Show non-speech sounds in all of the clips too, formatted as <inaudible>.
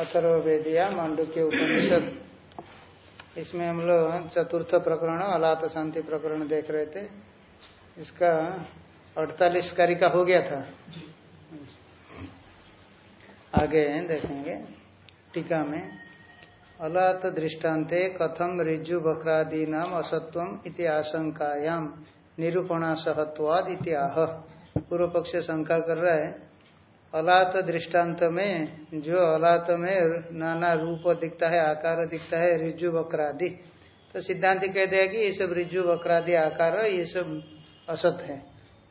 अथर्वेदिया मांडुक्य उपनिषद। इसमें हम लोग चतुर्थ प्रकरण अलात शांति प्रकरण देख रहे थे। इसका अड़तालीस कार्य का हो गया था। आगे देखेंगे। टीका में अलात दृष्टान्ते कथम ऋजु बकरादी नाम असत्वम इति आशंकायाम निरूपणा सहत्वाद इत्याह पूर्व पक्ष शंका कर रहा है अलात दृष्टांत में जो अलात में नाना रूप दिखता है, आकार दिखता है रिजु वक्रादि। तो सिद्धांत कह दिया कि ये सब रिजु वक्रादि आकार, ये सब असत है।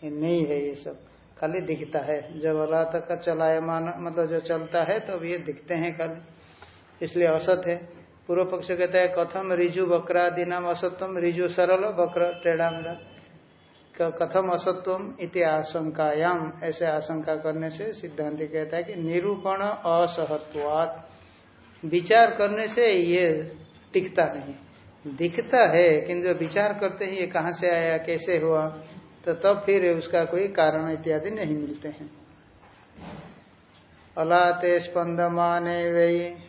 ये नहीं है ये सब, खाली दिखता है। जब अलात का चलायमान मतलब जो चलता है, तब तो ये दिखते हैं खाली। इसलिए असत है। पूर्व पक्ष कहता है, कथम रिजु वक्रादि नाम असत्वम रिजु सरल, वक्र, टेढ़ा मेरा कथम असत्वम इति आशंकायाम। ऐसे आशंका करने से सिद्धांत कहता है कि निरूपण असहत्वात। विचार करने से ये टिकता नहीं। दिखता है, किंतु विचार करते हैं, ये कहाँ से आया, कैसे हुआ तो तब फिर उसका कोई कारण इत्यादि नहीं मिलते हैं। अलाते स्पंदमाने वही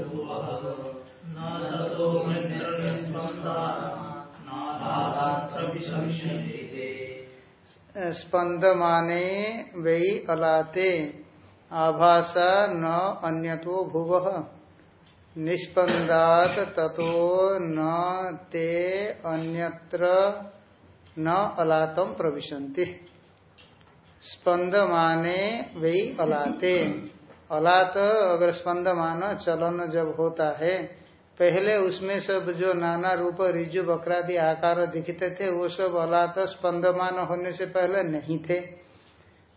स्पंदमाने वही अलाते, आभासा न अन्यतो भुव। निष्पन्दात ततो न ते अन्यत्र न अलातम प्रविशन्ति। स्पंदमाने वही अलाते। अलात अगर स्पंदमान चलन जब होता है पहले उसमें सब जो नाना रूप, रिजु, बकरादि आकार दिखते थे, वो सब अलात स्पंदमान होने से पहले नहीं थे।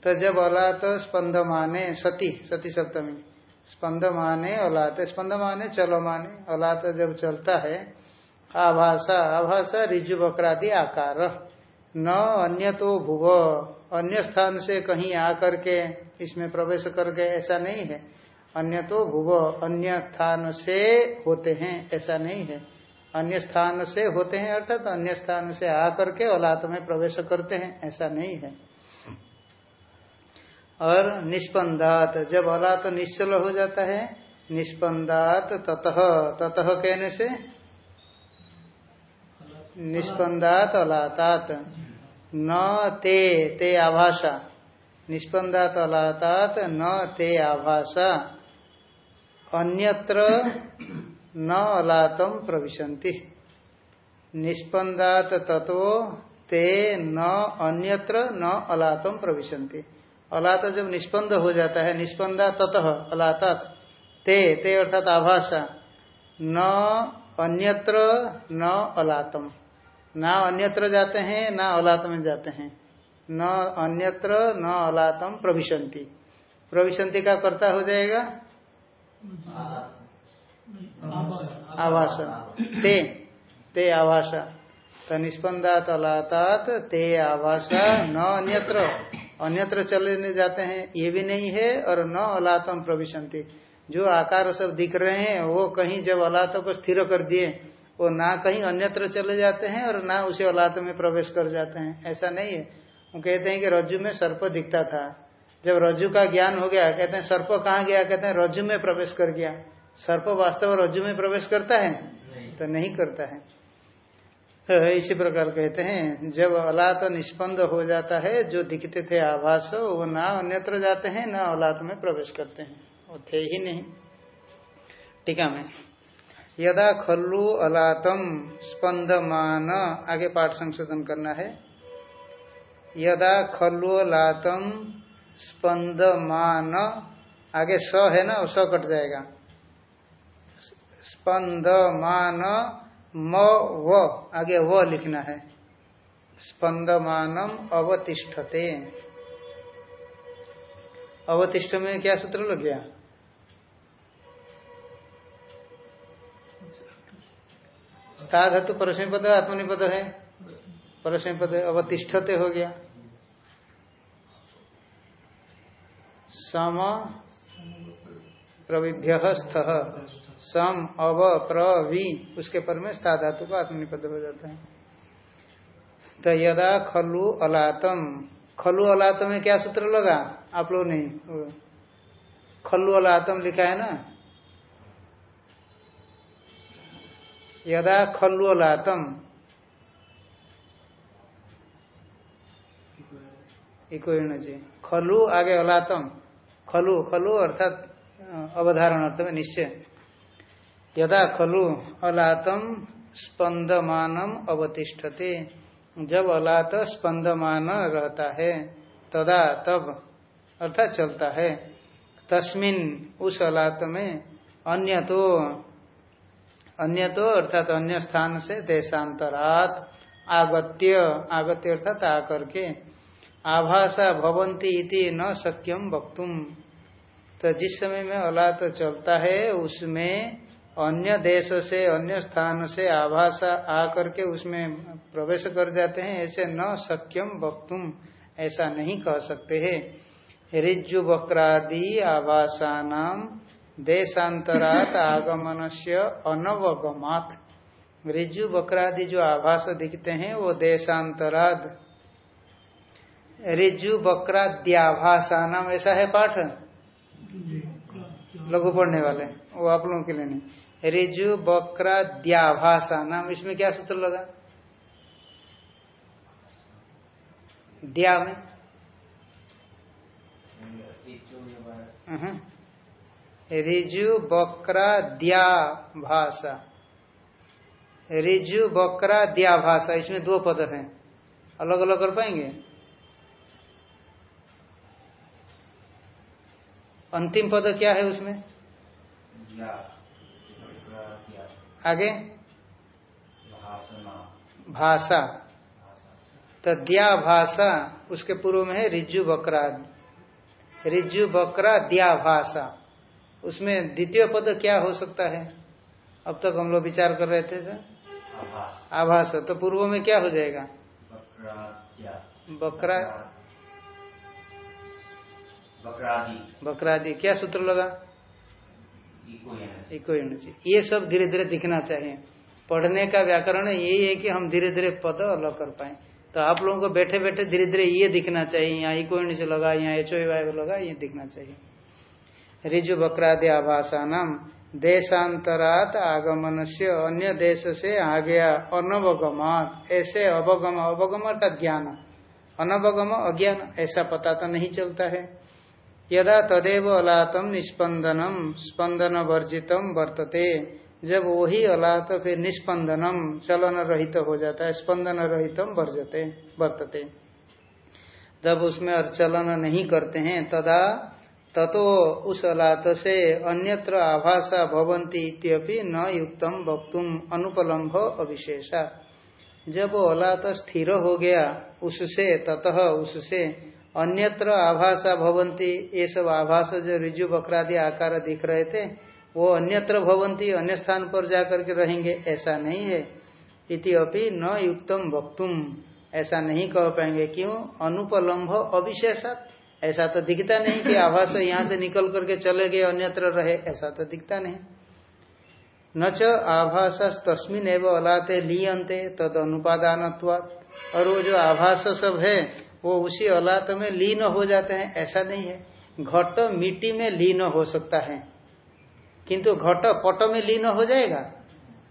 तो जब अलात स्पंदमाने, सती सती सप्तमी, स्पंदमाने, अलात, स्पंदमाने चलो माने अलात जब चलता है आभाषा आभाषा रिजु, बकरादि आकार। न अन्य तो भुव, अन्य स्थान से कहीं आकर के, इसमें प्रवेश करके ऐसा नहीं है। अन्य तो भुव, अन्य स्थान से होते हैं, ऐसा नहीं है। अन्य स्थान से होते हैं, अर्थात अन्य स्थान से आकर के औलात में प्रवेश करते हैं, ऐसा नहीं है। और निष्पन्दात, जब अलात तो निश्चल हो जाता है, निष्पन्दात ततः ततः कहने से? निष्पन्दात अलातात न ते ते आभाषा। निष्पन्दात अलातात न ते आभाषा। अन्यत्र न अलातम प्रविशन्ति। निष्पन्दात तत्व ते न अन्यत्र न अलातम प्रविशन्ति। अलात जब निष्पन्द हो जाता है, निष्पन्दा ततः अलाता ते ते अर्थात आभाषा। न अन्यत्र न अलातम। न अन्यत्र जाते हैं, न अलात में जाते हैं। न अन्यत्र न अलातम प्रविशंति प्रविशंति का कर्ता हो जाएगा आभाषा ते ते आभाषा तो निष्पन्दात अलातात ते आभाषा न अन्यत्र। अन्यत्र चले जाते हैं, ये भी नहीं है, और न अलातम प्रविशंति जो आकार सब दिख रहे हैं, वो कहीं जब अलात को स्थिर कर दिए, वो ना कहीं अन्यत्र चले जाते हैं, और ना उसे अलात में प्रवेश कर जाते हैं। ऐसा नहीं है। वो कहते हैं कि रज्जु में सर्प दिखता था। जब रज्जु का ज्ञान हो गया कहते हैं सर्प कहाँ गया? कहते हैं रज्जु में प्रवेश कर गया। सर्प वास्तव रज्जु में प्रवेश करता है? नहीं। तो नहीं करता है। तो इसी प्रकार कहते हैं जब औलात निष्पन्द हो जाता है जो दिखते थे आभास वो ना अन्यत्र जाते हैं ना औलात में प्रवेश करते हैं। वो थे ही नहीं। टीका में। यदा खल्लु अलातम स्पंदमान आगे पाठ संशोधन करना है। यदा खल्लु अलातम स्पंदमान। आगे स है ना, स कट जाएगा। स्पंद मान म, व। आगे व लिखना है। स्पंदमानम अवतिष्ठते। अवतिष्ठ में क्या सूत्र लग गया? स्था धातु परसमी पद, आत्मनिपद है। परस्मय पद अवतिष्ठते हो गया। सम प्रविभ्य स्थ। सम अव प्रवि उसके पर में स्था धातु का आत्मनिपद हो जाता है। तो यदा खलु अलातम। खलु अलातम में क्या सूत्र लगा? आप लोग नहीं खलु अलातम लिखा है ना? यदा खलु अलातम। इको जी खलु आगे अलातम। खलु खलु अर्थात अवधारण अर्थ में निश्चय। यदा खलु अलातम स्पंदमानम अवतिष्ठते, जब अलात स्पंदमान रहता है, तदा तब अर्थात चलता है। तस्मिन उस अलात में अन्य तो अन्य तो अर्थात अन्य स्थान से देशांतरात आगत्य आगत्य अर्थात आकर के आभाषा भवंती इति न सक्यम वक्तुम तो जिस समय में अलात चलता है उसमें अन्य देश से अन्य स्थान से आभाषा आकर के उसमें प्रवेश कर जाते हैं ऐसे न सक्यम वक्तुम ऐसा नहीं कह सकते हैं। ऋजु वक्रादि आभाषानाम देशांतरात <laughs> आगमन से अनवगमात। ऋजु बकरादि जो आभास दिखते हैं वो देशांतराद ऋजु वक्राद्याभाषा नाम ऐसा है पाठ? लघु पढ़ने वाले वो आप लोगों के लिए नहीं। ऋजु वक्राद्याभाषा नाम इसमें क्या सूत्र लगा? दिया में। रिजु बकरा दिया भाषा रिजु बकरा द्या भाषा इसमें दो पद हैं। अलग अलग कर पाएँगे? अंतिम पद क्या है उसमें? आगे? भाषा। तो द्या भाषा उसके पूर्व में है रिज्जु बकरा। रिज्जु बकरा द्या भाषा। उसमें द्वितीय पद क्या हो सकता है? अब तक हम लोग विचार कर रहे थे सर। आभास। तो पूर्व में क्या हो जाएगा? बकरा। बकरादि। क्या सूत्र लगा? इको ये सब धीरे धीरे दिखना चाहिए। पढ़ने का व्याकरण यही है कि हम धीरे धीरे पद अलग कर पाए। तो आप लोगों को बैठे बैठे धीरे धीरे ये दिखना चाहिए। यहाँ इको से लगा यहाँ एच लगा ये दिखना चाहिए। रिजु बकरादि आभाषा नाम देशांतरात आगमन से अन्य देश से आ गया अनवगम ऐसे अवगम अवगम अर्थात ज्ञान। अनवगम अज्ञान ऐसा पता तो नहीं चलता है। यदा तदेव अलातम निस्पंदनम स्पंदन वर्जितम वर्तते। जब वही अलात, फिर निस्पंदनम चलन रहित हो जाता है स्पंदन रहितम वर्जते, वर्तते। जब उसमें चलन नहीं करते हैं, तदा ततो उस अलात से अन्यत्र आभाषा भवंती न युक्तम वक्तुम अनुपलम्भ अविशेषा। जब अलात स्थिर हो गया, उससे, ततः उससे अन्यत्र आभाषा भवंती ये सब आभास जो रिजु बकरादि आकार दिख रहे थे, वो अन्यत्र भवंती अन्य स्थान पर जाकर के रहेंगे, ऐसा नहीं है। इति अपि न युक्तम वक्तुम, ऐसा नहीं कह पाएँगे। क्यों? अनुपलम्भ अविशेषात। ऐसा तो दिखता नहीं कि आभास यहाँ से निकल करके चले गए, अन्यत्र रहे, ऐसा तो दिखता नहीं। न च आभास तस्मिन एवं अलाते लियंते तद अनुपादान और वो जो आभास सब है वो उसी अलात में लीन हो जाते हैं ऐसा नहीं है। घट मिट्टी में लीन हो सकता है। किंतु घट पट में लीन हो जाएगा?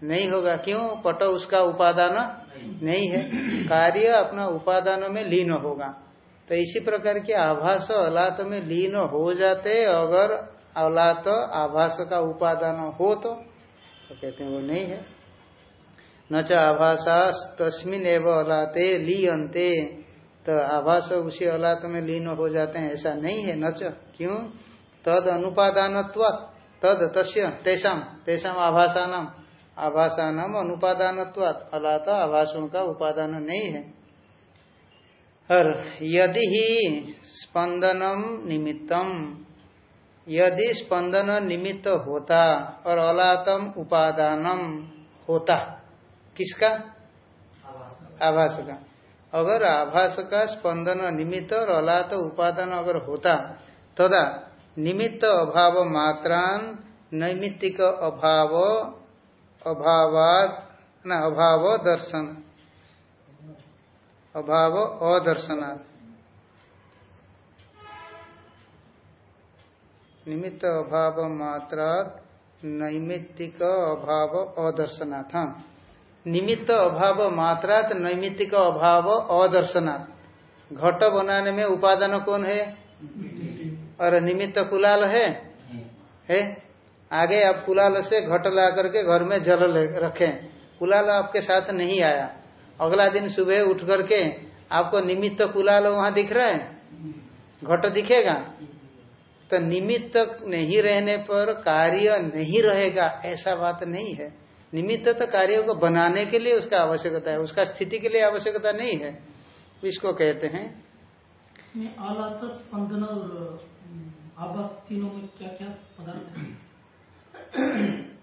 नहीं होगा। क्यों? पट उसका उपादान नहीं है। कार्य अपना उपादान में लीन होगा। तो इसी प्रकार के आभास अलात में लीन हो जाते अगर अलात आभास का उपादान हो तो, तो कहते हैं वो नहीं है। न च आभाषा तस्मिन एवं अलाते लीयंते तो आभास उसी अलात में लीन हो जाते हैं। ऐसा नहीं है, न च। क्यों? तद अनुपादान तद तस्य तेषाम तेषाम आभाषा नाम आभाषा नाम अनुपादान अलात आभासों का उपादान नहीं है। और यदि ही स्पंदनम निमित्तम। यदि स्पंदन निमित्त होता और अलातम उपादानम होता, किसका? आभास का। अगर आभास का स्पंदन निमित्त और अलात उपादान अगर होता, तदा निमित्त अभाव मात्रान नैमित्तिक अभाव, अभावाद, न, अभाव दर्शन। अभाव अदर्शनाथ निमित्त अभाव मात्रा नैमित्तिक अभाव अदर्शनाथ निमित्त अभाव मात्रात नैमित्तिक अभाव अदर्शनाथ घट बनाने में उपादान कौन है? और निमित्त कुलाल है? है। आगे आप कुलाल से घट ला करके घर में जल रखें। कुलाल आपके साथ नहीं आया। अगला दिन सुबह उठ करके आपको निमित्त कुलाल वहाँ दिख रहा है? घट दिखेगा। तो निमित्त नहीं रहने पर कार्य नहीं रहेगा, ऐसा बात नहीं है। निमित्त तो कार्यों को बनाने के लिए उसका आवश्यकता है उसका स्थिति के लिए आवश्यकता नहीं है। इसको कहते हैं। स्पंदन और आवास तीनों में क्या क्या पदार्थ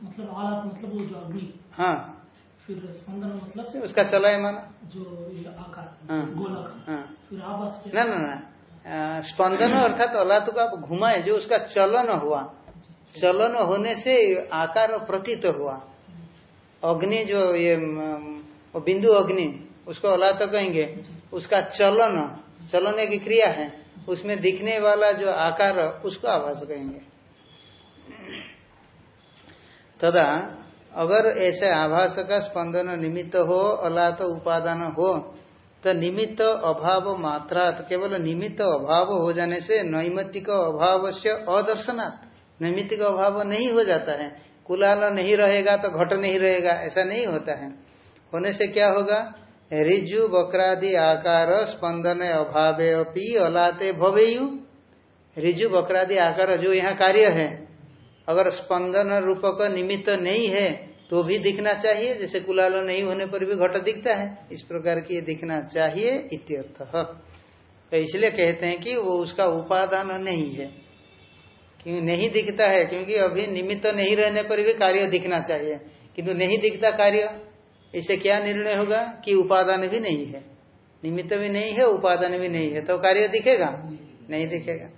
मतलब आलात मतलब वो जो अग्नि। हाँ। फिर स्पंदन मतलब उसका चला है माना। जो आकार हाँ, गोलाकार। हाँ, फिर आवास ना ना ना। स्पंदन अर्थात अलात को आप घुमाए जो उसका चलन हुआ। चलन होने से आकार प्रतीत हुआ। अग्नि जो ये बिंदु अग्नि, उसको अला तो कहेंगे, उसका चलन चलन एक क्रिया है, उसमें दिखने वाला जो आकार, उसको आभास कहेंगे। तदा, अगर ऐसे आभास का स्पंदन निमित्त हो अलात उपादान हो तो निमित्त अभाव मात्रा केवल निमित्त अभाव हो जाने से नैमित्तिक अभाव से अदर्शनात्, नैमित्तिक अभाव नहीं हो जाता है। कुलाल नहीं रहेगा तो घट नहीं रहेगा, ऐसा नहीं होता है। होने से क्या होगा? रिजु बकरादि आकार स्पंदन अभावे अपी अलाते भवेयु। रिजु बकरादि आकार जो यहाँ कार्य है, अगर स्पंदन रूपक निमित्त नहीं है तो भी दिखना चाहिए, जैसे कुलाल नहीं होने पर भी घट दिखता है। इस प्रकार की दिखना चाहिए इत्यर्थ। तो इसलिए कहते हैं कि वो उसका उपादान नहीं है। क्यों नहीं दिखता है? क्योंकि अभी निमित्त नहीं रहने पर भी कार्य दिखना चाहिए। किंतु नहीं दिखता कार्य, इससे क्या निर्णय होगा कि उपादान भी नहीं है? निमित्त भी नहीं है, उपादान भी नहीं है तो कार्य दिखेगा? नहीं दिखेगा।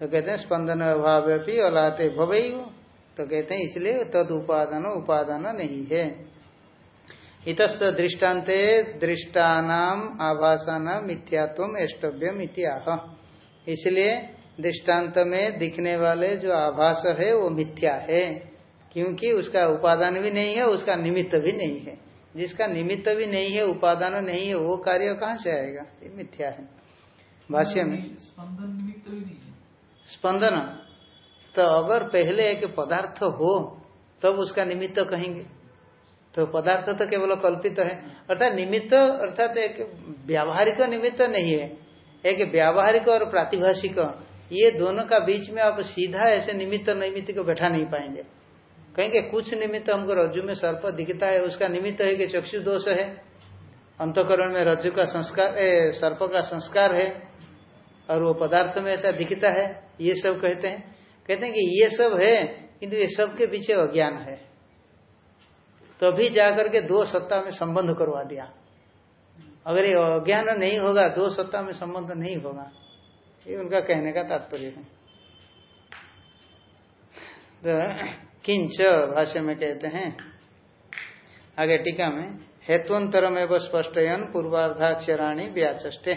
तो कहते हैं, स्पंदन अभाव भी अलाते भवई तो कहते हैं, इसलिए तद उपादान उपादान नहीं है। इतस्त दृष्टान्ते दृष्टानाम आभासाना मिथ्यात्व एष्टव्यम इत्याह इसलिए दृष्टांत में दिखने वाले जो आभास है वो मिथ्या है। क्योंकि उसका उपादान भी नहीं है उसका निमित्त भी नहीं है। जिसका निमित्त भी नहीं है उपादान नहीं है वो कार्य कहाँ से आएगा? ये मिथ्या है। भाष्य में। स्पंदन निमित्त भी नहीं स्पंदन। तो अगर पहले एक पदार्थ हो तब तो उसका निमित्त कहेंगे। तो पदार्थ तो केवल कल्पित है। अर्थात निमित्त अर्थात एक व्यावहारिक निमित्त नहीं है। एक व्यावहारिक और प्रातिभाषिक ये दोनों का बीच में आप सीधा ऐसे निमित्त नैमित्त को बैठा नहीं पाएँगे। कहेंगे, कुछ निमित्त हमको रज्जु में सर्प दिखता है, उसका निमित्त है कि चक्षु दोष है। अंतकरण में रज्जु का संस्कार सर्प का संस्कार है, और वो पदार्थ में ऐसा दिखता है। ये सब कहते हैं। कहते हैं कि ये सब है, किंतु ये सब के पीछे अज्ञान है। तभी तो जाकर के दो सत्ता में संबंध करवा दिया। अगर ये अज्ञान नहीं होगा, दो सत्ता में संबंध नहीं होगा। ये उनका कहने का तात्पर्य है। तो किंच भाष्य में कहते हैं, आगे टीका में हेतुअंतरम एवं स्पष्टयन पूर्वार्धाक्षराणी व्याचे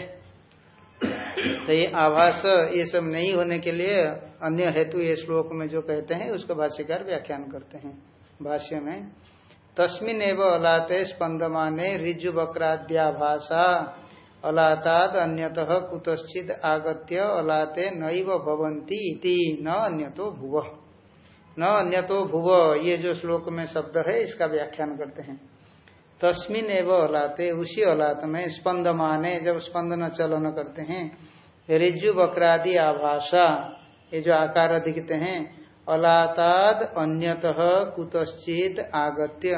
तो ये आभास ये सब नहीं होने के लिए अन्य हेतु ये श्लोक में जो कहते हैं, उसका भाष्यकार व्याख्यान करते हैं। भाष्य में तस्मिन एवं अलाते स्पंदमाने ऋजु वक्राद्याभाषा अलाताद अन्यत कुतश्चित आगत्य अलाते नैव भवंती इति न अन्यतो भुव। न अन्यतो भुव, ये जो श्लोक में शब्द है, इसका व्याख्यान करते हैं। तस्मिन एवं अलाते, उसी अलात में स्पंद माने जब स्पंदन चलन करते हैं रिज्जु बकरादि आभाषा, ये जो आकार दिखते हैं, अलाताद अन्यत कुतश्चित आगत्य,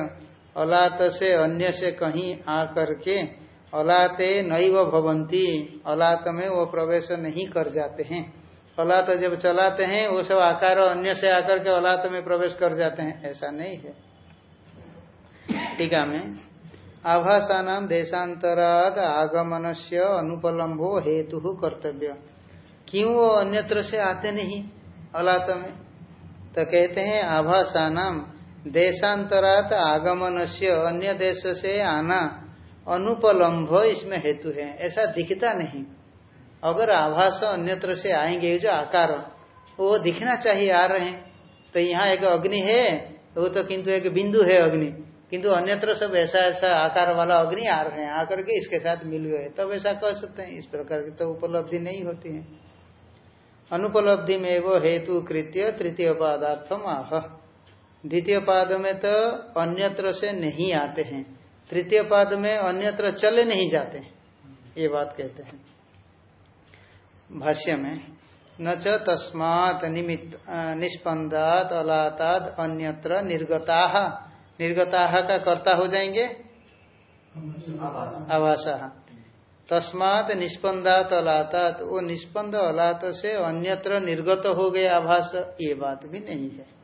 अलात से अन्य से कहीं आकर के अलाते नैव भवंती अलात में वो प्रवेश नहीं कर जाते हैं। अलात जब चलाते हैं, वो सब आकार अन्य से आकर के अलात में प्रवेश कर जाते हैं। ऐसा नहीं है। टीका में आभासानाम देशांतराद आगमन से अनुपलम्बो हेतु कर्तव्य। क्यों वो अन्यत्र से आते नहीं अलात में? तो कहते हैं आभासानाम देशांतरात आगमन से अन्य देश से आना अनुपलम्भ इसमें हेतु है। ऐसा दिखता नहीं। अगर आभास अन्यत्र से आएँगे, जो आकार, वो दिखना चाहिए, आ रहे हैं। तो यहाँ एक अग्नि है, वो तो किंतु एक बिंदु है अग्नि। किंतु अन्यत्र सब ऐसा ऐसा आकार वाला अग्नि आ रहे हैं। आकर के इसके साथ मिल गए। तब ऐसा कह सकते हैं। इस प्रकार की तो उपलब्धि नहीं होती है। अनुपलब्धि में वो हेतु कृत्य तृतीय पदार्थम आह। द्वितीय पाद में तो अन्यत्र से नहीं आते हैं। तृतीय पाद में अन्यत्र चले नहीं जाते ये बात कहते हैं। भाष्य में न च तस्मात निमित्त निष्पन्दात अलाताद अन्यत्र निर्गता। निर्गता का कर्ता हो जाएँगे? आवास तस्मात निष्पन्दात अलातात वो निष्पन्द अलात से अन्यत्र निर्गत हो गए आभास। ये बात भी नहीं है।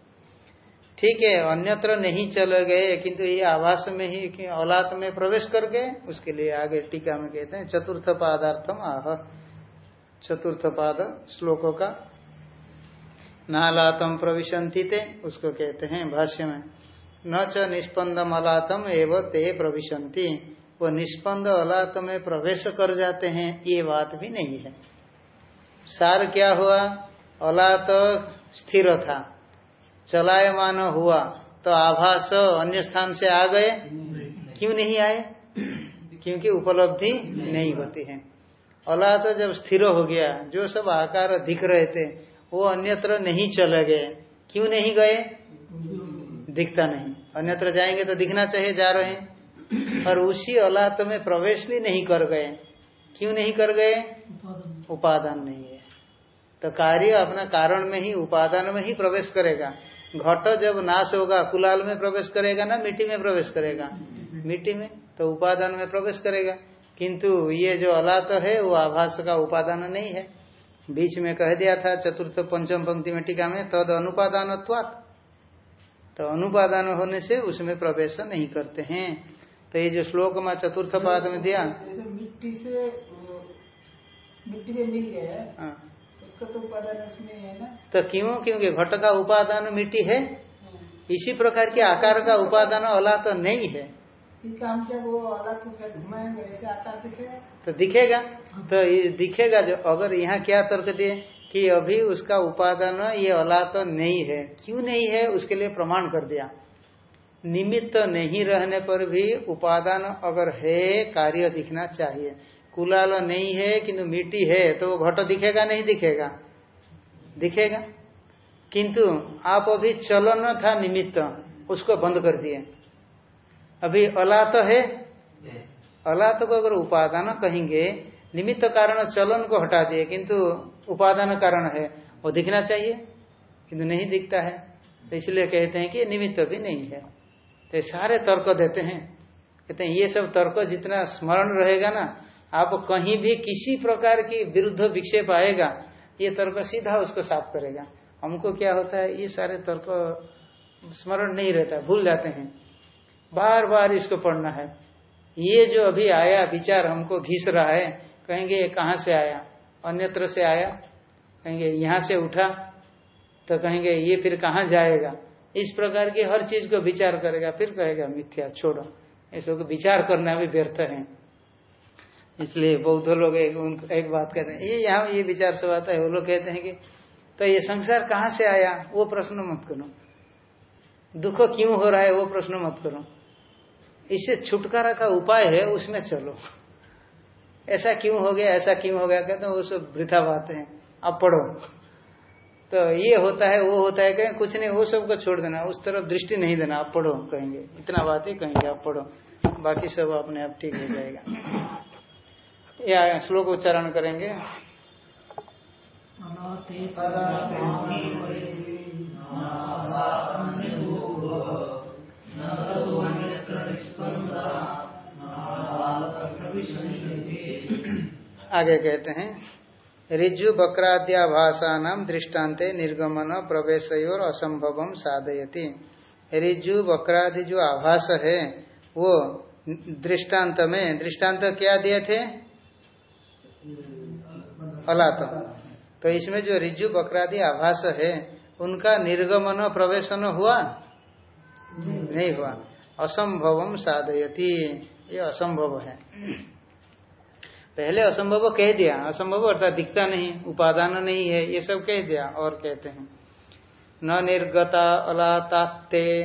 ठीक है, अन्यत्र नहीं चले गए, किंतु ये आवास में ही औलात में प्रवेश कर गए, उसके लिए आगे टीका में कहते हैं, चतुर्थ पादार्थम आह। चतुर्थ पाद श्लोकों का नालातम प्रविशंति ते, उसको कहते हैं भाष्य में। न च निष्पन्दम अलातम एवं ते प्रविशंति। वो निष्पन्द अलात में प्रवेश कर जाते हैं, ये बात भी नहीं है। सार क्या हुआ? अलात स्थिर था। चलायमान हुआ तो आभास अन्य स्थान से आ गए। क्यों नहीं आए? क्योंकि उपलब्धि नहीं होती है। अलात जब स्थिर हो गया, जो सब आकार दिख रहे थे, वो अन्यत्र नहीं चले गए। क्यों नहीं गए? दिखता नहीं। अन्यत्र जाएँगे तो दिखना चाहिए, जा रहे हैं। और उसी अलात में प्रवेश भी नहीं कर गए। क्यों नहीं कर गए? उपादान नहीं है। तो कार्य अपना कारण में ही, उपादान में ही प्रवेश करेगा। घट जब नाश होगा कुलाल में प्रवेश करेगा ना मिट्टी में प्रवेश करेगा। मिट्टी में तो उपादान में प्रवेश करेगा। किंतु ये जो अलात है वो आभास का उपादान नहीं है। बीच में कह दिया था चतुर्थ पंचम पंक्ति में टीका में तद अनुपादान तो अनुपादान होने से उसमें प्रवेश नहीं करते हैं। तो ये जो श्लोक में चतुर्थ पाद में दिया। मिट्टी से मिट्टी में मिल गया हाँ। उसका तो उपादान इसमें है ना। तो क्यों? क्योंकि घट का उपादान मिट्टी है। हाँ। इसी प्रकार के आकार का उपादान अला तो नहीं है। जब वो अलग घुमाएँगे ऐसे आकार दिखेगा तो दिखेगा। तो दिखेगा जो अगर यहाँ क्या तर्क दिए कि अभी उसका उपादान ये अला तो नहीं है। क्यों नहीं है? उसके लिए प्रमाण कर दिया। निमित्त तो नहीं रहने पर भी उपादान अगर है कार्य दिखना चाहिए। कुलाल नहीं है किंतु मिट्टी है तो वो घट दिखेगा, नहीं दिखेगा? दिखेगा। किंतु आप अभी चलन था निमित्त, उसको बंद कर दिए। अभी अलात है? अलात को अगर उपादान कहेंगे, निमित्त कारण चलन को हटा दिए, किंतु उपादान कारण है, वो दिखना चाहिए। किंतु नहीं दिखता है। तो इसलिए कहते हैं कि निमित्त भी नहीं है। तो सारे तर्क देते हैं। कहते हैं, ये सब तर्क जितना स्मरण रहेगा ना आप कहीं भी किसी प्रकार की विरुद्ध विक्षेप आएगा, ये तर्क सीधा उसको साफ़ करेगा। हमको क्या होता है, ये सारे तर्क स्मरण नहीं रहता, भूल जाते हैं। बार बार इसको पढ़ना है। ये जो अभी आया, विचार हमको घिस रहा है, कहेंगे ये कहाँ से आया? अन्यत्र से आया? कहेंगे यहाँ से उठा? तो कहेंगे ये फिर कहाँ जाएगा? इस प्रकार की हर चीज़ को विचार करेगा, फिर कहेगा मिथ्या, छोड़ो। ऐसे विचार करना भी व्यर्थ है। इसलिए बौद्ध लोग एक, एक बात कहते हैं ये यहाँ ये विचार सब आता है। वो लोग कहते हैं कि तो ये संसार कहाँ से आया? वो प्रश्न मत करो। दुख क्यों हो रहा है? वो प्रश्न मत करो। इससे छुटकारा का उपाय है उसमें चलो। <laughs> ऐसा क्यों हो गया ऐसा क्यों हो गया? कहते हैं वो सब वृथा बातें हैं। अब पढ़ो। <laughs> तो ये होता है वो होता है कहें कुछ नहीं वो सबको छोड़ देना। उस तरफ़ दृष्टि नहीं देना। आप पढ़ो कहेंगे। इतना बात ही कहेंगे आप पढ़ो। बाकी सब अपने आप ठीक हो जाएगा। या श्लोक उच्चारण करेंगे? आगे कहते हैं, ऋजु बक्राद्याभाषा नाम दृष्टान्ते निर्गमन प्रवेश और असंभव साधयती। ऋजु बक्रादि जो आभास है, वो दृष्टांत में दृष्टांत क्या दिए थे? अलात तो इसमें जो रिजु बकरादि आभास है, उनका निर्गमन प्रवेशन हुआ? नहीं हुआ। असंभवम साधयती। ये असंभव है। पहले असंभव कह दिया। असंभव अर्थात दिखता नहीं, उपादान नहीं है, ये सब कह दिया, और कहते हैं। न निर्गता अलाताते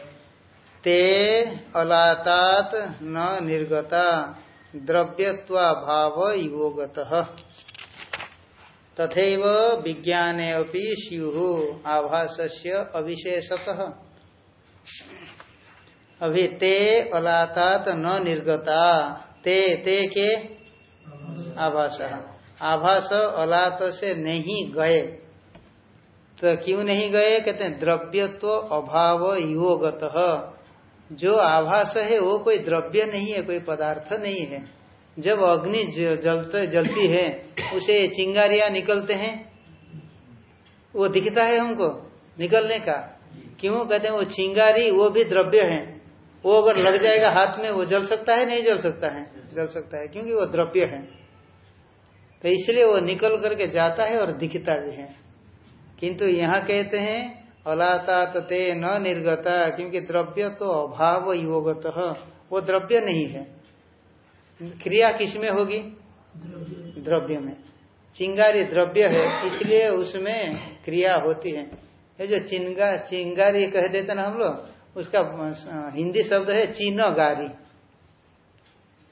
ते अलातात न निर्गता। द्रव्यत्वाभाव योगत। तथैव विज्ञाने अपि स्यु आभास्य अविशेषतः। अभी ते अलातात न निर्गता। ते ते के? आभास। आभास अलात से नहीं गए तो क्यों नहीं गए कहते द्रव्यत्व अभाव योगत। जो आभास है, वो कोई द्रव्य नहीं है, कोई पदार्थ नहीं है। जब अग्नि जलते, जलती है, उसे चिंगारियाँ निकलते हैं। वो दिखता है हमको निकलने का। क्यों? कहते हैं वो चिंगारी, वो भी द्रव्य है। वो अगर लग जाएगा हाथ में, वो जल सकता है, नहीं जल सकता है? जल सकता है, क्योंकि वो द्रव्य है। तो इसलिए वो निकल करके जाता है और दिखता भी है। किंतु यहाँ कहते हैं अलाता ते न निर्गता, क्योंकि द्रव्य तो अभाव योगत, वो द्रव्य नहीं है। क्रिया किसमें होगी? द्रव्य में। चिंगारी द्रव्य है, इसलिए उसमें क्रिया होती है। ये जो चिंगा, चिंगारी कह देते ना हम लोग, उसका हिंदी शब्द है चिन्हगारी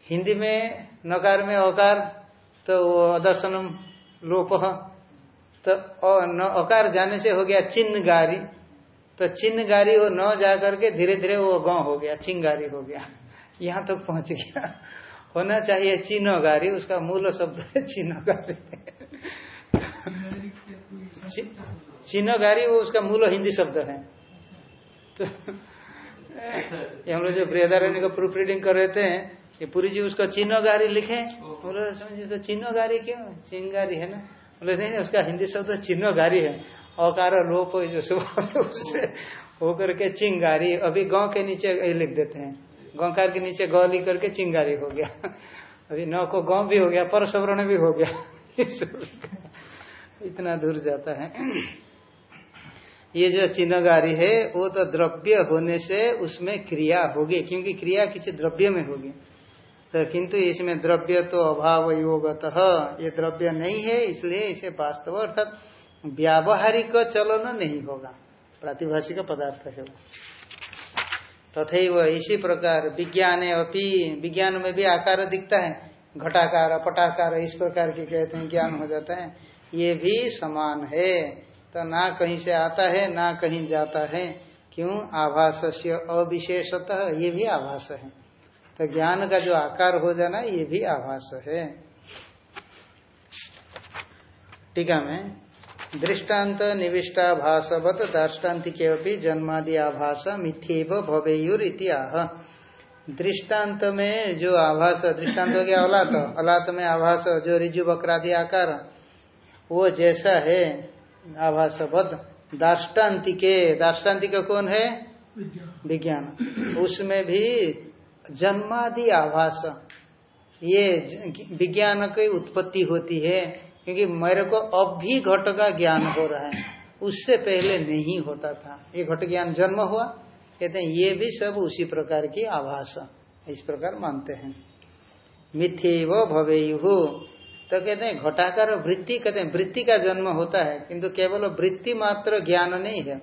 हिंदी में नकार में अकार तो वो अदर्शनम लोप। तो न अकार जाने से हो गया चिन्ह गारी तो चिन्ह गारी वो न जा करके धीरे धीरे वो गाँव हो गया चिंगारी हो गया। <laughs> यहाँ तक तो पहुँच गया। <laughs> होना चाहिए चिन्ह गारी उसका मूल शब्द है चिन्ह गारी <laughs> चिन्ह गारी वो उसका मूल हिंदी शब्द है। तो हम लोग जो बृहदारण्य का प्रूफ रीडिंग कर रहे थे ये पूरी जी उसका चिन्ह गारी लिखे बोले समझिए तो चिन्ह गारी क्यों? चिंगारी है ना? बोले, नहीं उसका हिंदी शब्द चिन्ह गारी है। अकार, लोप जो स्वभाव उससे होकर के चिंगारी, अभी गाँव के नीचे लिख देते हैं। गौकार के नीचे गौ लिख करके चिंगारी हो गया। अभी नौ को गाँव भी हो गया, पर सवर्ण भी हो गया। <laughs> इतना दूर जाता है। ये जो चिन्हगारी है, वो तो द्रव्य होने से उसमें क्रिया होगी, क्योंकि क्रिया किसी द्रव्य में होगी। तो किंतु इसमें द्रव्य तो अभाव योगत ये द्रव्य नहीं है, इसलिए इसे वास्तव अर्थात व्यावहारिक चलन नहीं होगा। प्रातिभाषिक पदार्थ है वो। तथा इसी प्रकार विज्ञान अपनी विज्ञान में भी आकार दिखता है। घटाकार, पटाकार, इस प्रकार के कहते हैं, ज्ञान हो जाता है। ये भी समान है। तो ना कहीं से आता है, ना कहीं जाता है। क्यों? आभास से अविशेषतः ये भी आभास है। तो ज्ञान का जो आकार हो जाना ये भी आभास है। टीका में दृष्टांत निविष्टाभासवत दार्ष्टान्तिके जन्मादि आभास मिथ्यव भवेयुर आह। दृष्टांत में जो आभास दृष्टांत हो गया अलात अलात में आभास जो रिजु बकरादि आकार वो जैसा है आभासवत। दार्ष्टान्तिके दार्ष्टान्तिक कौन है? विज्ञान। उसमें भी जन्मादि आभास। ये विज्ञान की उत्पत्ति होती है, क्योंकि मेरे को अब भी घट का ज्ञान हो रहा है। उससे पहले नहीं होता था। ये घट ज्ञान जन्म हुआ। कहते हैं, ये भी सब उसी प्रकार की आभास। इस प्रकार मानते हैं। मिथ्य वो भवेयु। तो कहते हैं, घटाकार वृत्ति, कहते हैं, वृत्ति का जन्म होता है, किंतु केवल वृत्ति मात्र ज्ञान नहीं है।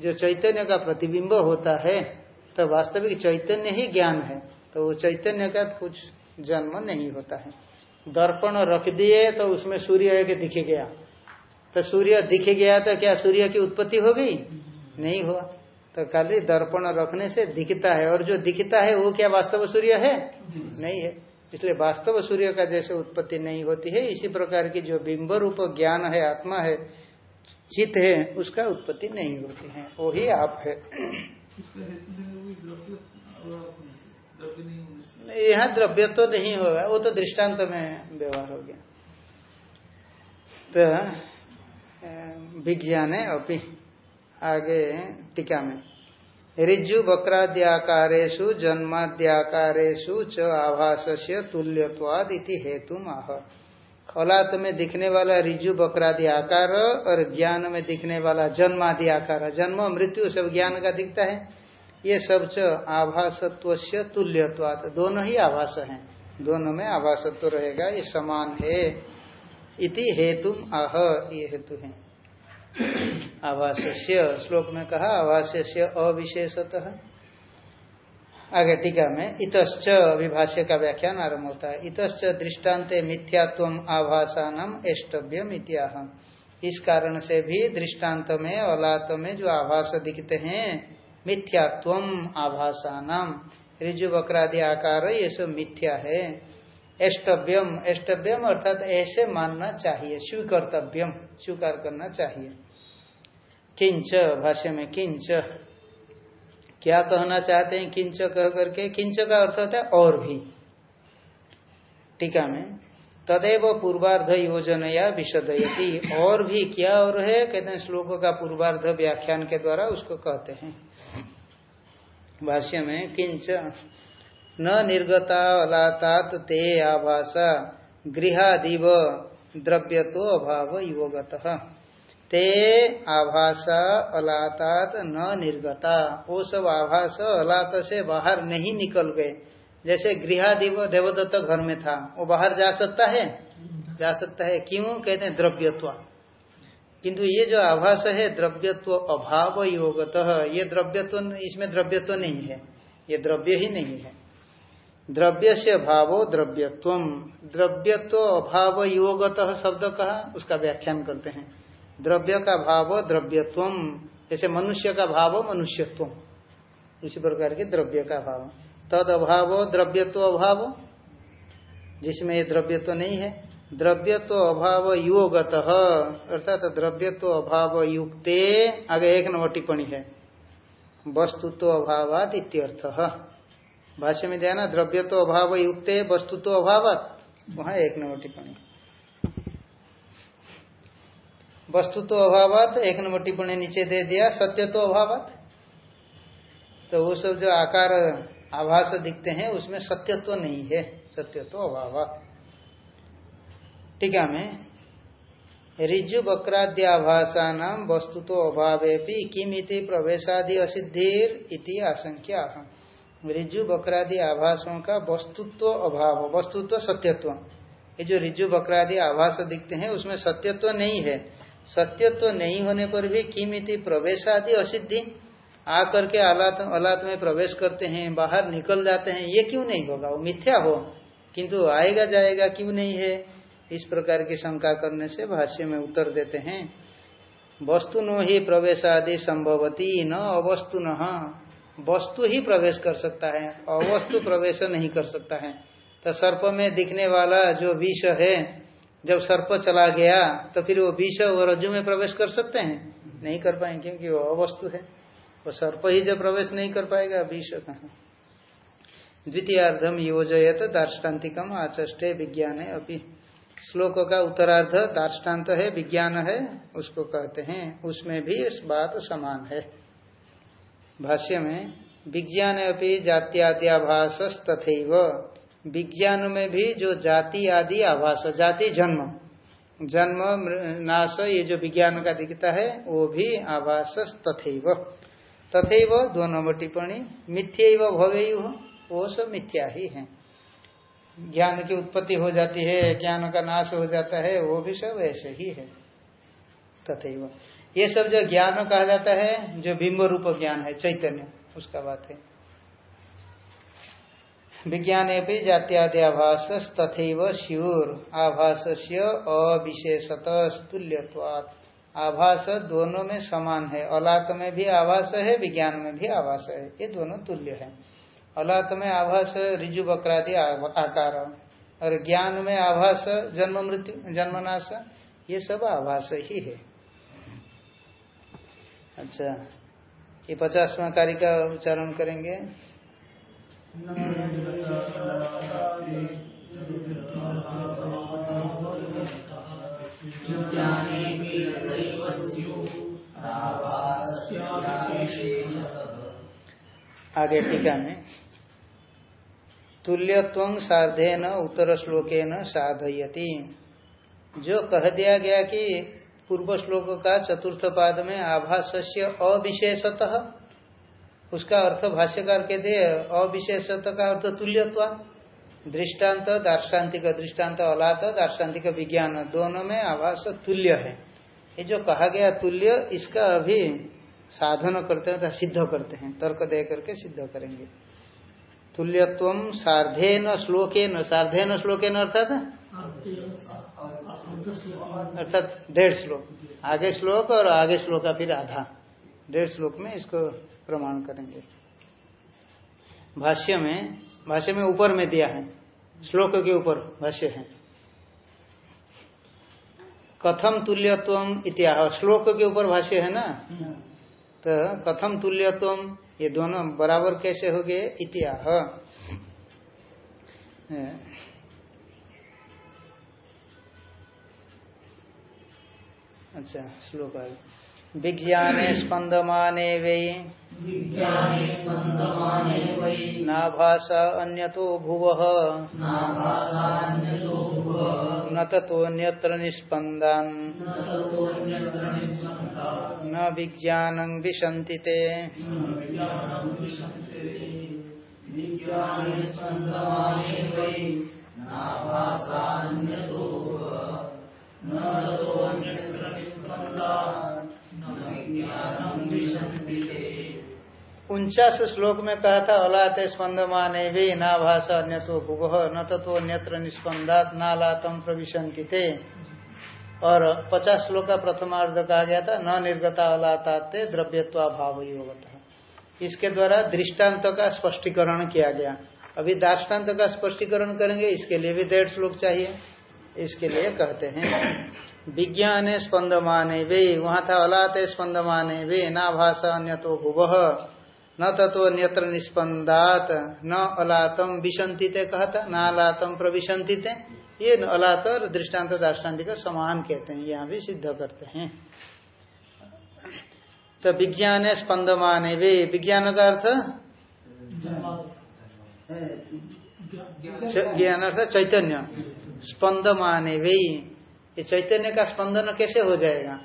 जो चैतन्य का प्रतिबिंब होता है तो वास्तविक चैतन्य ही ज्ञान है। तो वो चैतन्य का कुछ जन्म नहीं होता है। दर्पण रख दिए तो उसमें सूर्य के दिख गया। तो सूर्य दिख गया तो क्या सूर्य की उत्पत्ति हो गई? नहीं हुआ। तो खाली दर्पण रखने से दिखता है। और जो दिखता है वो क्या वास्तव सूर्य है? नहीं है। इसलिए वास्तव सूर्य का जैसे उत्पत्ति नहीं होती है, इसी प्रकार की जो बिंब रूप ज्ञान है, आत्मा है चित है, उसका उत्पत्ति नहीं होती है। वो ही आप है। यहाँ द्रव्य तो नहीं होगा, वो तो दृष्टांत में व्यवहार हो गया। तो विज्ञान है अभी आगे टीका में, ऋजु वक्राद्याकारेशु जन्माद्याकारेशु च आभास से तुल्यवाद इति हेतु आह। औलात में दिखने वाला रिजु बकरादि आकार और ज्ञान में दिखने वाला जन्मादि आकार, जन्म मृत्यु सब ज्ञान का दिखता है। ये सब च आभासत्व से तुल्यत्वात। दोनों ही आभास हैं। दोनों में आभासत्व रहेगा, ये समान है। इति हेतु आह ये हेतु है। आभाष्य श्लोक में कहा आभाष्य अविशेषतः। आगे टीका में, इतश्च अभिभाष्य का व्याख्यान आरंभ होता है। इतश्च दृष्टांत मिथ्यात्व आभासानम एष्टव्यम इत्याह। इस कारण से भी दृष्टांत में अलात में जो आभास दिखते हैं मिथ्यात्व आभासानम। ऋजु बकरादि आकार ये सब मिथ्या है। एष्टव्यम एष्टव्यम अर्थात ऐसे मानना चाहिए, स्वीकर्तव्यम, स्वीकार करना चाहिए। किंच भाष्य में किंच क्या कहना चाहते हैं किंच कह करके? किंच का अर्थ होता है और भी। टीका में, तदेव पूर्वार्ध योजना या विशदयती। और भी क्या और है? कहते हैं श्लोक का पूर्वार्ध व्याख्यान के द्वारा उसको कहते हैं। भाष्य में किंच न निर्गता अलातात ते आभासा, गृहादिव द्रव्यतो अभाव योगत ते आभासा, अलातात न निर्गता। वो सब आभास, अलात से बाहर नहीं निकल गए। जैसे गृहादिव देवदत्त घर में था, वो बाहर जा सकता है? जा सकता है। क्यों? कहते हैं द्रव्यत्व। किंतु ये जो आभास है, द्रव्यत्व अभाव योगत, ये द्रव्यत्व इसमें द्रव्यत्व नहीं है। ये द्रव्य ही नहीं है। द्रव्य से भावो द्रव्यत्व। द्रव्यत्व अभाव योगत शब्द कहा, उसका व्याख्यान करते हैं। द्रव्य का भाव द्रव्यत्व। जैसे मनुष्य का भाव मनुष्यत्व। इसी प्रकार के द्रव्य का भाव। तद अभाव द्रव्यत्व अभाव। जिसमें ये द्रव्यत्व नहीं है द्रव्यत्व अभाव युगत अर्थात द्रव्यत्व अभाव युक्ते आगे एक नंबर टिप्पणी है। वस्तुत्व अभावात इत्यर्थ। भाष्य में जाना द्रव्यत्व अभाव युक्ते वस्तुत्व अभावात। वहाँ एक नंबर टिप्पणी। वस्तु तो अभावत, एक नंबर टिप्पणी नीचे दे दिया सत्य तो अभावत। तो वो सब जो आकार, आभास दिखते हैं, उसमें सत्यत्व तो नहीं है सत्य तो अभाव टीका में, ऋजु वक्राद्याभाषा नाम वस्तु तो अभावे किमिति प्रवेशादि असिद्धिर इति आशंका ऋजु बकरादि आभासों का वस्तुत्व अभाव, वस्तुत्व सत्यत्व। ये जो ऋजु बकरादि आभास दिखते हैं, उसमें सत्यत्व नहीं है। सत्य तो नहीं होने पर भी किमिति प्रवेश आदि असिद्धि आ करके आलात, अलात में प्रवेश करते हैं, बाहर निकल जाते हैं, ये क्यों नहीं होगा? वो मिथ्या हो, किंतु आएगा जाएगा क्यों नहीं है? इस प्रकार की शंका करने से भाष्य में उत्तर देते हैं, वस्तु नो ही प्रवेश आदि संभवती न अवस्तु न। वस्तु ही प्रवेश कर सकता है, अवस्तु प्रवेश नहीं कर सकता है। तो सर्प में दिखने वाला जो विष है, जब सर्प चला गया तो फिर वो विष और रज्जु में प्रवेश कर सकते हैं? नहीं कर पाएँगे, क्योंकि वो अवस्तु है। वो सर्प ही जब प्रवेश नहीं कर पाएगा, विष कहा? द्वितीयार्धम योजयत दार्ष्टान्तिकम आचष्टे विज्ञान अभी श्लोक का उत्तरार्ध दार्ष्टान्त है, विज्ञान है, उसको कहते हैं, उसमें भी इस बात समान है। भाष्य में, विज्ञान अभी जात्याद्याभास तथे विज्ञान में भी जो जाति आदि आभास, जाति जन्म। जन्म नाश, ये जो विज्ञान का दिखता है, वो भी आभास तथैव तथैव दो नंबर टिप्पणी मिथ्य भवे वो सब मिथ्या ही है। ज्ञान की उत्पत्ति हो जाती है, ज्ञान का नाश हो जाता है, वो भी सब ऐसे ही है। तथैव। ये सब जो ज्ञान कहा जाता है, जो बिंब रूप ज्ञान है, चैतन्य, उसका बात है। विज्ञान भी जात्याद्याभास तथैव स्यूर आभास से अविशेषत तुल्यवाद आभास दोनों में समान है अलात में भी आभास है, विज्ञान में भी आभास है, ये दोनों तुल्य है। अलात में आभास रिजु बकरादि आकार और ज्ञान में आभास, जन्म मृत्यु, जन्मनाश, ये सब आभास ही है। अच्छा ये पचासवा कार्य का उच्चारण करेंगे। आगे टीका में। तुल्यत्व साधेन उत्तर श्लोकेन साधयति। जो कह दिया गया कि पूर्व श्लोक का चतुर्थ पाद में आभास्य अविशेषतः, उसका अर्थ भाष्यकार के दे अविशेषत का अर्थ तुल्यत्व, दृष्टांत दार्शांतिक दृष्टांत, अलात दार्शांतिक विज्ञान, दोनों में आभास तुल्य है। ये जो कहा गया तुल्य, इसका अभी साधन करते हैं सिद्ध करते हैं, तर्क दे करके सिद्ध करेंगे। तुल्यत्व सार्धेन श्लोकेन सार्धेन श्लोकेन अर्थात? अर्थात डेढ़ श्लोक। आगे श्लोक और आगे श्लोक का फिर आधा। डेढ़ श्लोक में इसको प्रमाण करेंगे। भाष्य में भाष्य में ऊपर में दिया है। श्लोक के ऊपर भाष्य है। कथम तुल्यत्व इतिहास श्लोक के ऊपर भाष्य है ना? तो कथम तुल्यत्व? ये दोनों बराबर कैसे हो गए इतिहास अच्छा श्लोक विज्ञाने स्पंदमाने वै। नाभाषा अन्यतो भुव। न तथोन्यत्र निस्पन्दान् न विज्ञानं विशन्ति ते। उनचास श्लोक में कहा था, अलाते स्पंदमान भी ना भाषा अन्य तो भुग न तो अन्यत्र निस्पंदात ना लातम प्रविशंति और पचास श्लोक का प्रथमार्ध कहा गया था, न निर्गता अलाते द्रव्यत्वा भाव योगता इसके द्वारा दृष्टांत का स्पष्टीकरण किया गया। अभी दाष्टान्त का स्पष्टीकरण करेंगे, इसके लिए भी डेढ़ श्लोक चाहिए। इसके लिए कहते हैं, विज्ञान स्पंदमाने वे, वहाँ था अलाते स्पंदमाने वे ना भाषा अन्य तो भुव न तत्व अन्यत्र निष्पन्दात न अलातम विसंतिते कहा था, न अलातम प्रविशंतिते ये अलात और दृष्टांत दाष्टान्ति का समान कहते हैं यहाँ भी सिद्ध करते हैं। तो विज्ञान स्पंदमान वे विज्ञान का अर्थ? ज्ञान अर्थ चैतन्य। स्पंदमाने वे ये चैतन्य का स्पंदन कैसे हो जाएगा?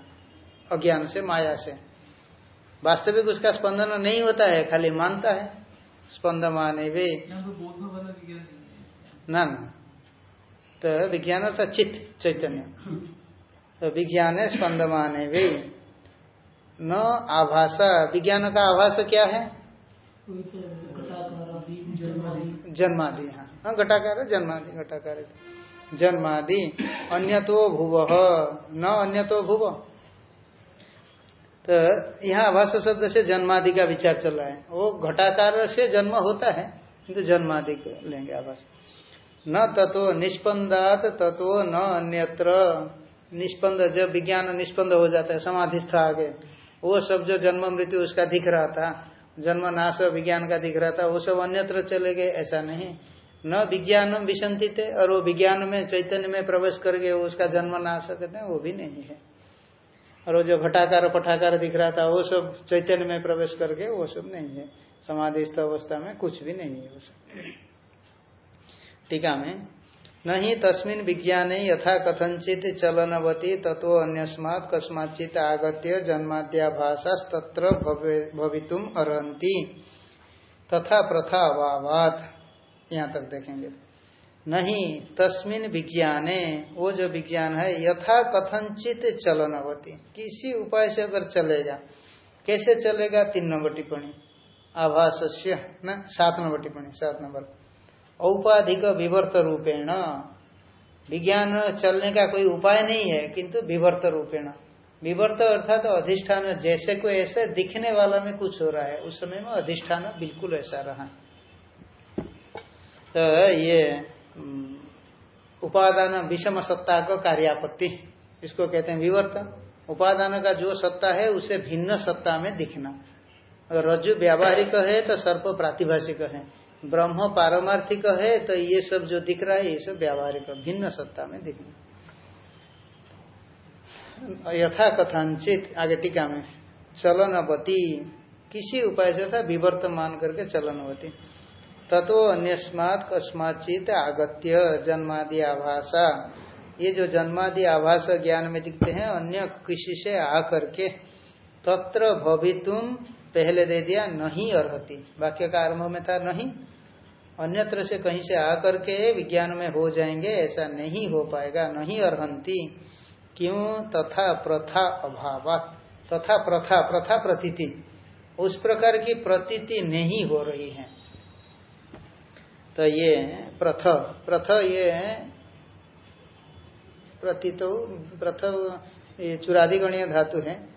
अज्ञान से माया से। वास्तविक उसका स्पंदन नहीं होता है खाली मानता है। स्पंद माने वे न। तो विज्ञान अर्थात चित्त, चैतन्य। तो विज्ञान है स्पंद माने वे। न आभाषा विज्ञान का आभास क्या है? जन्मादि हाँ। हाँ घटाकार जन्मादि घटाकार जन्मादि अन्य तो भुव। न अन्य तो भुव। तो यहाँ आभास शब्द से जन्मादि का विचार चल रहा है। वो घटाकार से जन्म होता है किंतु जन्मादि लेंगे आभास। न तत्व निष्पन्दात तत्व न अन्यत्र। निष्पन्द, जब विज्ञान निष्पन्द हो जाता है, समाधिस्थ आगे। वो सब जो जन्म मृत्यु, उसका दिख रहा था, जन्म नाश विज्ञान का दिख रहा था, वो सब अन्यत्र चले गए, ऐसा नहीं। न विज्ञान विसंति थे और वो विज्ञान में, चैतन्य में प्रवेश कर गए उसका जन्म नाश कहते हैं वो भी नहीं है। और वो जो घटाकार पटाकार दिख रहा था, वो सब चैतन्य में प्रवेश करके वो सब नहीं है। समाधिस्थ अवस्था में कुछ भी नहीं है वो सब। टीका में, नहीं तस्मिन विज्ञाने यथा कथनचित चलनवती तत्व अन्यस्मात् कस्माचित आगत्य जन्माद्याभाषा तत्र भवितुम अरंती तथा प्रथा अभावात। यहाँ तक देखेंगे। नहीं तस्मिन विज्ञाने, वो जो विज्ञान है, यथा कथनचित चलनवती। किसी उपाय से अगर चलेगा, कैसे चलेगा? तीन नंबर टिप्पणी। आभास्य न? सात नंबर टिप्पणी, सात नंबर। औपाधिक विवर्त रूपेण। विज्ञान चलने का कोई उपाय नहीं है, किंतु विवर्त रूपेण। विवर्त अर्थात तो अधिष्ठान जैसे कोई ऐसे दिखने वाला में कुछ हो रहा है, उस समय में अधिष्ठान बिल्कुल ऐसा रहा। तो ये उपादान विषम सत्ता का कार्यापत्ति, इसको कहते हैं विवर्त। उपादान का जो सत्ता है, उसे भिन्न सत्ता में दिखना। रज्जु व्यावहारिक है तो सर्प प्रातिभाषिक है। ब्रह्म पारमार्थिक है तो ये सब जो दिख रहा है, ये सब व्यावहारिक भिन्न सत्ता में दिखना यथा कथांचित, आगे टीका में, चलनवती, किसी उपाय से था विवर्त मान करके चलनवती। तत्व अन्यस्मात कस्माचित आगत्य, जन्मादि आभाषा ये जो जन्मादि आभास ज्ञान में दिखते हैं, अन्य किसी से आ करके तत्र भवितुम पहले दे दिया, नहीं अर्ति वाक्य का आरंभ में था नहीं। अन्यत्र से कहीं से आकर के विज्ञान में हो जाएँगे, ऐसा नहीं हो पाएगा, नहीं अर्हंती क्यों? तथा प्रथा अभाव तथा प्रथा प्रथा प्रतीति। उस प्रकार की प्रतीति नहीं हो रही है। तो ये प्रथ प्रथ ये प्रतीत, प्रथ ये चुरादिगणीय धातु है।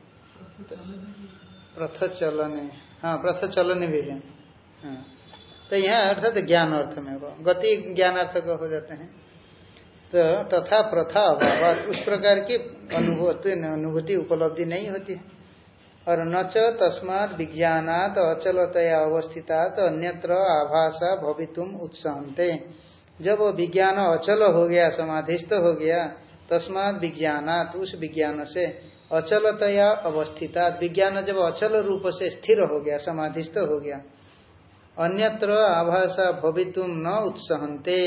प्रथ चलन हाँ प्रथ चलने भी है। हाँ। तो यहाँ अर्थात ज्ञान अर्थ में हो गति ज्ञान अर्थ का हो जाते हैं। तो तथा प्रथा अभाव उस प्रकार की अनुभूति अनुभूति उपलब्धि नहीं होती। है और न च तस्मात विज्ञानात, अचलतया अवस्थितात, अन्यत्र आभाषा भवितुम उत्साहते जब वो विज्ञान अचल हो गया, समाधिस्थ हो गया, तस्मात विज्ञानात, उस विज्ञान से अचलतया अवस्थिता। विज्ञान जब अचल रूप से स्थिर हो गया, समाधिस्थ हो गया, अन्यत्र आभाषा भवितुम न उत्साहते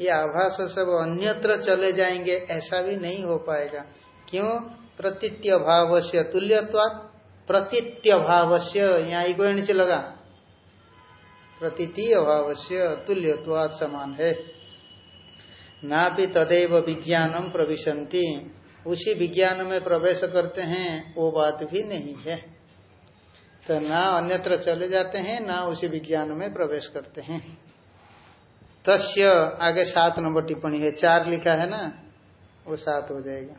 ये आभास सब अन्यत्र चले जाएँगे, ऐसा भी नहीं हो पाएगा। क्यों? प्रतीत्य भाव से तुल्यत्वात् प्रतीत्य भाव से यहाँ इको नीचे लगा। प्रतीति अभाव से तुल्यत्वाद समान है। ना भी तदेव विज्ञानम प्रविशंति उसी विज्ञान में प्रवेश करते हैं, वो बात भी नहीं है। तो ना अन्यत्र चले जाते हैं, ना उसी विज्ञान में प्रवेश करते हैं। तस्य, आगे सात नंबर टिप्पणी है, चार लिखा है ना, वो सात हो जाएगा।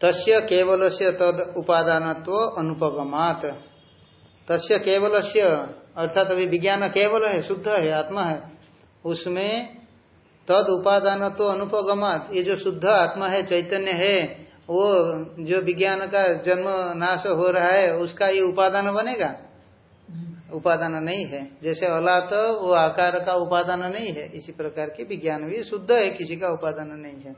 तस्य केवल से तद उपादानत्व अनुपगमात। तस्य केवल से अर्थात अभी विज्ञान केवल है, शुद्ध है, आत्मा है, उसमें तद उपादान तो अनुपगमात। ये जो शुद्ध आत्मा है, चैतन्य है, वो जो विज्ञान का जन्म नाश हो रहा है, उसका ये उपादान बनेगा? उपादान नहीं है। जैसे अला तो वो आकार का उपादान नहीं है। इसी प्रकार की विज्ञान भी शुद्ध है, किसी का उपादान नहीं है।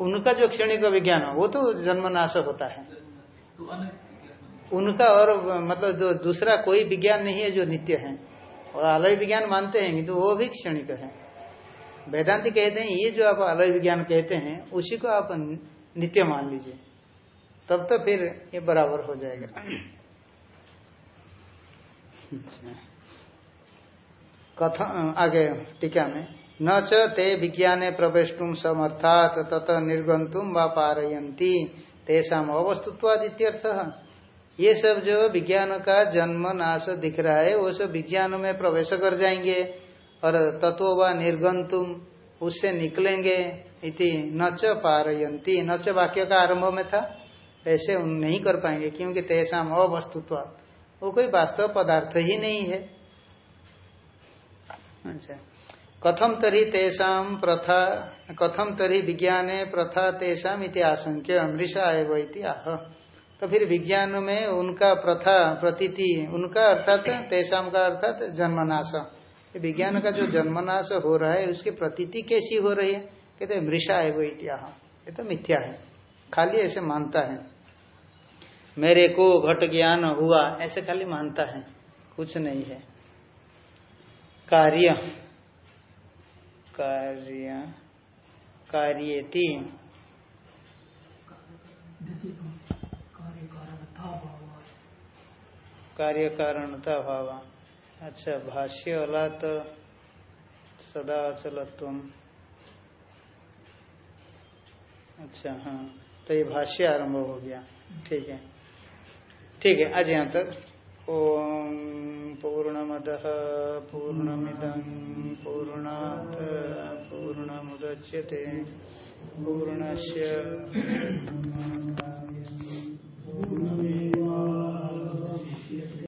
उनका जो क्षणिक विज्ञान, वो तो जन्मनाश होता है। उनका और मतलब जो दूसरा कोई विज्ञान नहीं है, जो नित्य है। और अलय विज्ञान मानते हैं किंतु वो भी क्षणिक है। वेदांति कहते हैं, ये जो आप अलय विज्ञान कहते हैं, उसी को आप नित्य मान लीजिए। तब तो फिर ये बराबर हो जाएगा। कथन आगे टीका में, न च ते विज्ञाने प्रवेशुम समर्थात, तत निर्गंतुम व पारयंती तेषाम अवस्तुत्वादित्यर्थ। ये सब जो विज्ञान का जन्म नाश दिख रहा है, वो सब विज्ञान में प्रवेश कर जाएँगे और तत्व व निर्गंतुम उससे निकलेंगे इति न च पारयंती न च वाक्य का आरंभ में था, ऐसे नहीं कर पाएँगे क्योंकि तेसाम अवस्तुत्व। वो कोई वास्तव पदार्थ ही नहीं है। अच्छा। कथम तरी तेषाम प्रथा, कथम तरी विज्ञाने प्रथा तेषाम इति आशंक्य मृषा एवं आह। तो फिर विज्ञान में उनका प्रथा, प्रतीति, उनका अर्थात तेषाम का अर्थात जन्मनाश। विज्ञान का जो जन्मनाश हो रहा है, उसकी प्रतीति कैसी हो रही है? कहते मृषा है वो इतिहा ये तो मिथ्या है। खाली ऐसे मानता है। मेरे को घट ज्ञान हुआ, ऐसे खाली मानता है। कुछ नहीं है। कार्य। कार्य। कार्यति। कार्य कारणता भाव अच्छा भाष्य वाला तो सदा अचलत्व अच्छा हाँ तो ये भाष्य आरंभ हो गया ठीक है ठीक है आज यहाँ तक ओम पूर्णमिद पूर्णमिदं पूर्ण मुदच्य पूर्णश पूर्ण